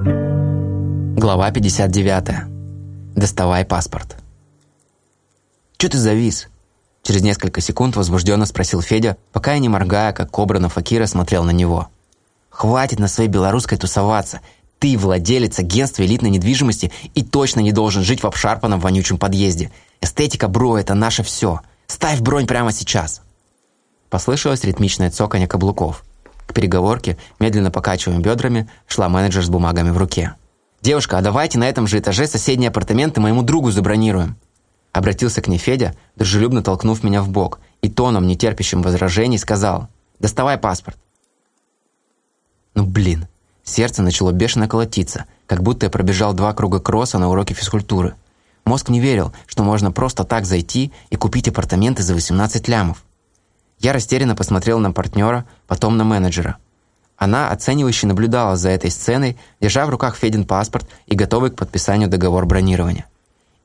Глава 59. Доставай паспорт. «Чё ты завис?» Через несколько секунд возбужденно спросил Федя, пока я не моргая, как кобра на Факира смотрел на него. «Хватит на своей белорусской тусоваться. Ты владелец агентства элитной недвижимости и точно не должен жить в обшарпанном вонючем подъезде. Эстетика, бро, это наше все. Ставь бронь прямо сейчас!» Послышалось ритмичное цоканье каблуков. К переговорке, медленно покачивая бедрами, шла менеджер с бумагами в руке. «Девушка, а давайте на этом же этаже соседние апартаменты моему другу забронируем». Обратился к ней Федя, дружелюбно толкнув меня в бок, и тоном, нетерпящим возражений, сказал «Доставай паспорт». Ну блин, сердце начало бешено колотиться, как будто я пробежал два круга кросса на уроке физкультуры. Мозг не верил, что можно просто так зайти и купить апартаменты за 18 лямов. Я растерянно посмотрел на партнера, потом на менеджера – она оценивающе наблюдала за этой сценой, держа в руках Федин паспорт и готовый к подписанию договор бронирования.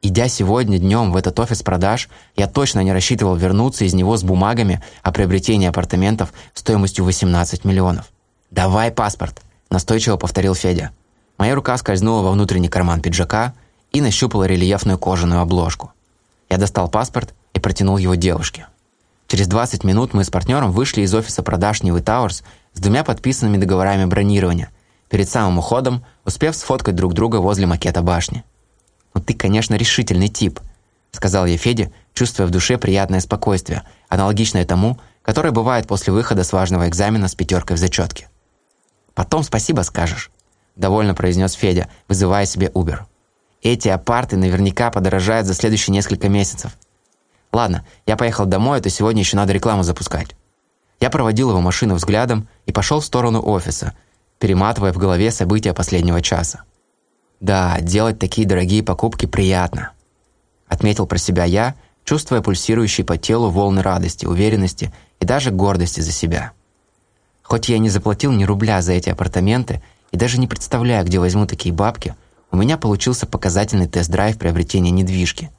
Идя сегодня днем в этот офис продаж, я точно не рассчитывал вернуться из него с бумагами о приобретении апартаментов стоимостью 18 миллионов. «Давай паспорт», – настойчиво повторил Федя. Моя рука скользнула во внутренний карман пиджака и нащупала рельефную кожаную обложку. Я достал паспорт и протянул его девушке. Через 20 минут мы с партнером вышли из офиса продаж Нивы Тауэрс с двумя подписанными договорами бронирования, перед самым уходом успев сфоткать друг друга возле макета башни. «Ну ты, конечно, решительный тип», — сказал я Феде, чувствуя в душе приятное спокойствие, аналогичное тому, которое бывает после выхода с важного экзамена с пятеркой в зачетке. «Потом спасибо скажешь», — довольно произнес Федя, вызывая себе Uber. «Эти апарты наверняка подорожают за следующие несколько месяцев. Ладно, я поехал домой, а то сегодня еще надо рекламу запускать». Я проводил его машину взглядом и пошел в сторону офиса, перематывая в голове события последнего часа. «Да, делать такие дорогие покупки приятно», — отметил про себя я, чувствуя пульсирующие по телу волны радости, уверенности и даже гордости за себя. Хоть я не заплатил ни рубля за эти апартаменты и даже не представляю, где возьму такие бабки, у меня получился показательный тест-драйв приобретения недвижки.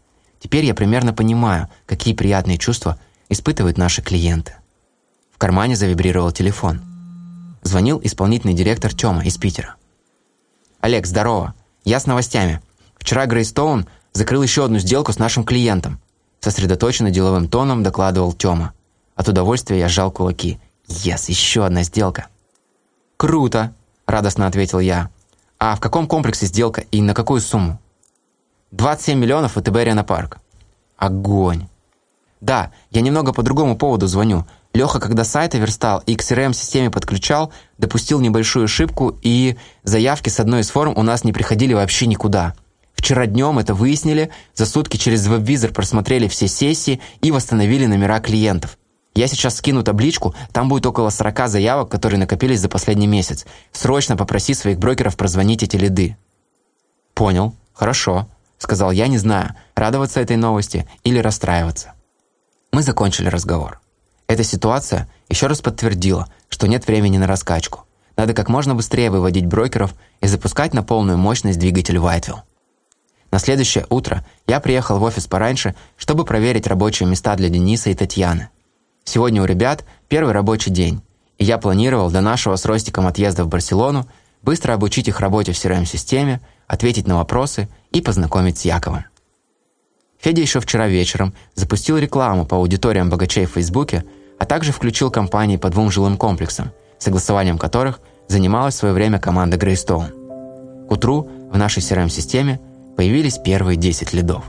Теперь я примерно понимаю, какие приятные чувства испытывают наши клиенты. В кармане завибрировал телефон. Звонил исполнительный директор Тёма из Питера. «Олег, здорово. Я с новостями. Вчера Грейстоун закрыл еще одну сделку с нашим клиентом». Сосредоточенно деловым тоном докладывал Тёма. От удовольствия я сжал кулаки. «Ес, еще одна сделка». «Круто!» – радостно ответил я. «А в каком комплексе сделка и на какую сумму?» «27 миллионов ВТБ Арена Парк». «Огонь!» «Да, я немного по другому поводу звоню. Леха, когда сайты верстал и к CRM-системе подключал, допустил небольшую ошибку, и заявки с одной из форм у нас не приходили вообще никуда. Вчера днем это выяснили, за сутки через веб-визор просмотрели все сессии и восстановили номера клиентов. Я сейчас скину табличку, там будет около 40 заявок, которые накопились за последний месяц. Срочно попроси своих брокеров прозвонить эти лиды». «Понял. Хорошо», — сказал я, не знаю, радоваться этой новости или расстраиваться. Мы закончили разговор. Эта ситуация еще раз подтвердила, что нет времени на раскачку. Надо как можно быстрее выводить брокеров и запускать на полную мощность двигатель Whiteville. На следующее утро я приехал в офис пораньше, чтобы проверить рабочие места для Дениса и Татьяны. Сегодня у ребят первый рабочий день, и я планировал до нашего с Ростиком отъезда в Барселону быстро обучить их работе в CRM-системе, ответить на вопросы и познакомить с Яковом. Федя еще вчера вечером запустил рекламу по аудиториям богачей в Фейсбуке, а также включил компании по двум жилым комплексам, согласованием которых занималась в свое время команда Грейстоун. К утру в нашей CRM-системе появились первые 10 лидов.